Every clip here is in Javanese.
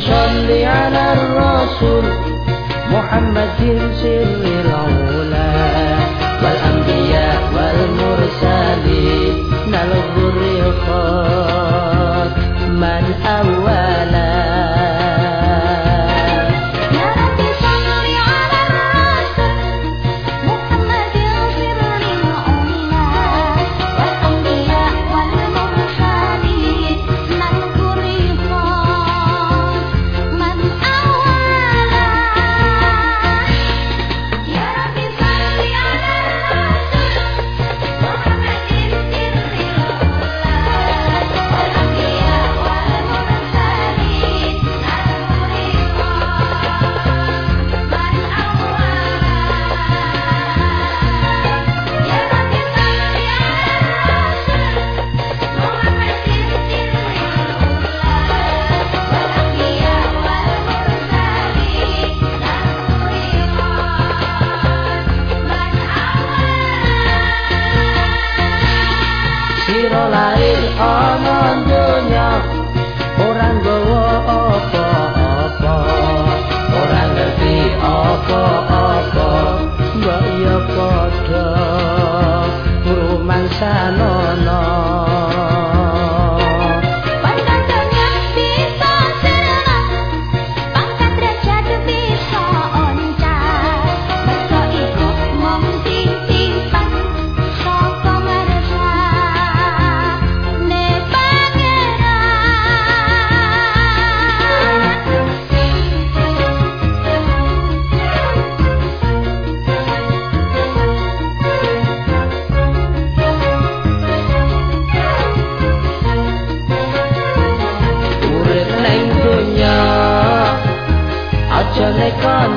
صل على الرسول محمد سر العلا والأنبياء والمرسلين الغرقات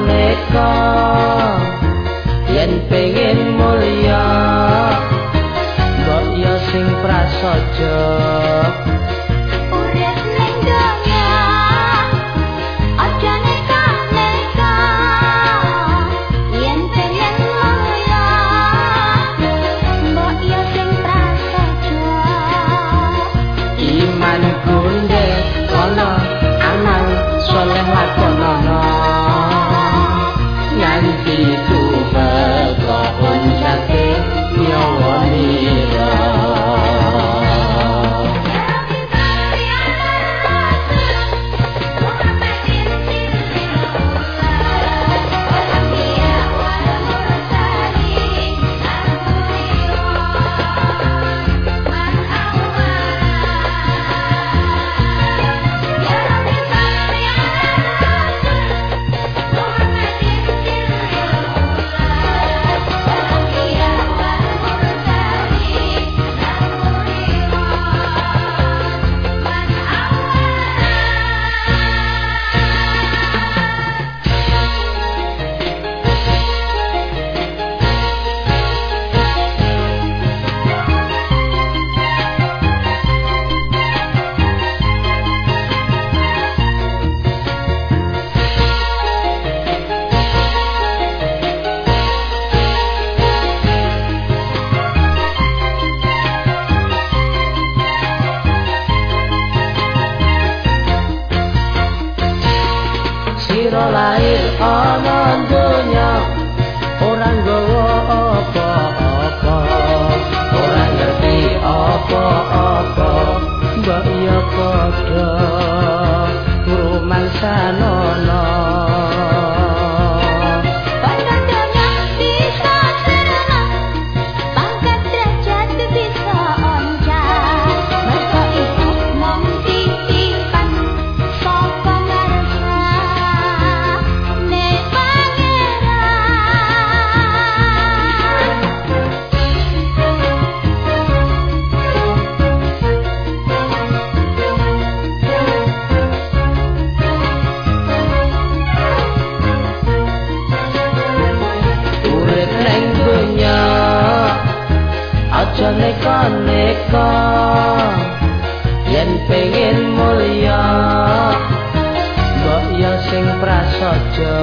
neka-neka yen pengen my neka-neka yen pengen mulya mbok ya sing prasaja